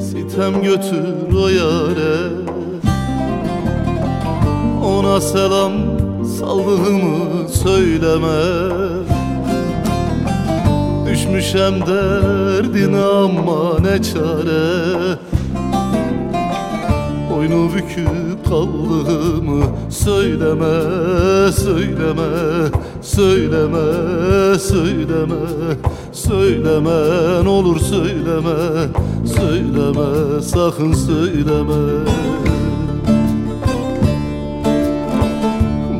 sitem götür o yare. Ona selam saldığımı söyleme. Düşmüşem derdine ama ne çare. Boynu büküp kaldığımı söyleme, söyleme, söyleme, söyleme, söyleme, ne olur söyleme, söyleme, sakın söyleme.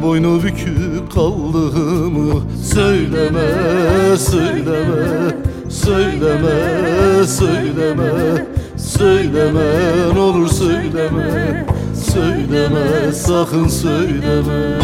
Boynu büküp kaldığımı söyleme, söyleme, söyleme, söyleme, söyleme, ne olur söyleme, söyleme, sakın söyleme.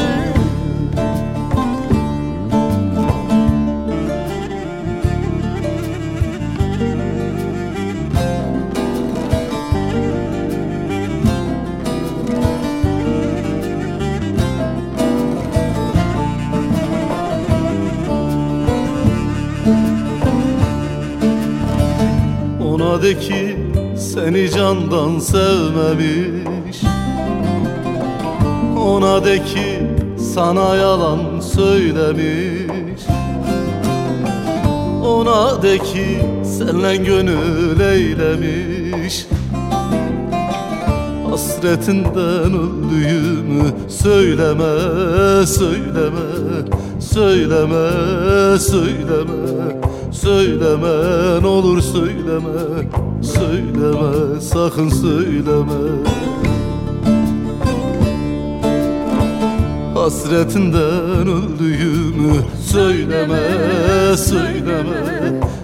Ona de ki seni candan sevmemiş. Ona de ki sana yalan söylemiş. Ona de ki senle gönül eylemiş Hasretinden öldüğümü söyleme, söyleme, söyleme, söyleme, söyleme, ne olur söyleme, söyleme, sakın söyleme. Hasretinden öldüğümü söyleme, söyleme,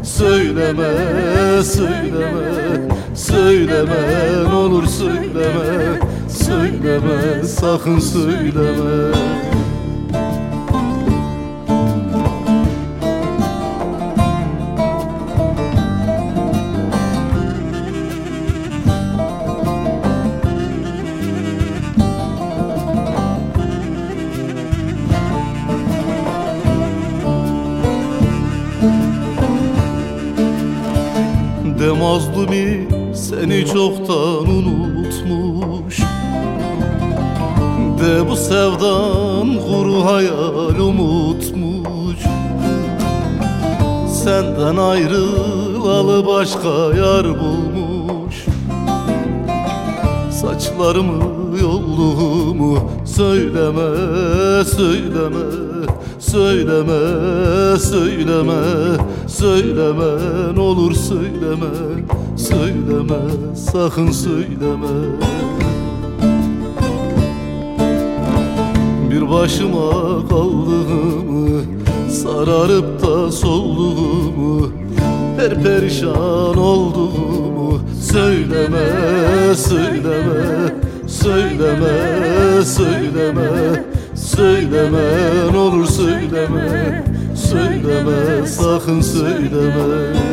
söyleme, söyleme, söyleme, ne olur söyleme, söyleme, sakın söyleme. De mazlumi seni çoktan unutmuş. De bu sevdan kuru hayal umutmuş. Senden ayrılalı başka yar bulmuş Saçlarımı yolluğumu söyleme söyleme Söyleme söyleme söyleme ne olur söyleme Söyleme sakın söyleme. Bir başıma kaldığımı Sararıp da solduğumu Her perişan olduğumu Söyleme, söyleme Söyleme, söyleme Söyleme, ne olur söyleme Söyleme, sakın söyleme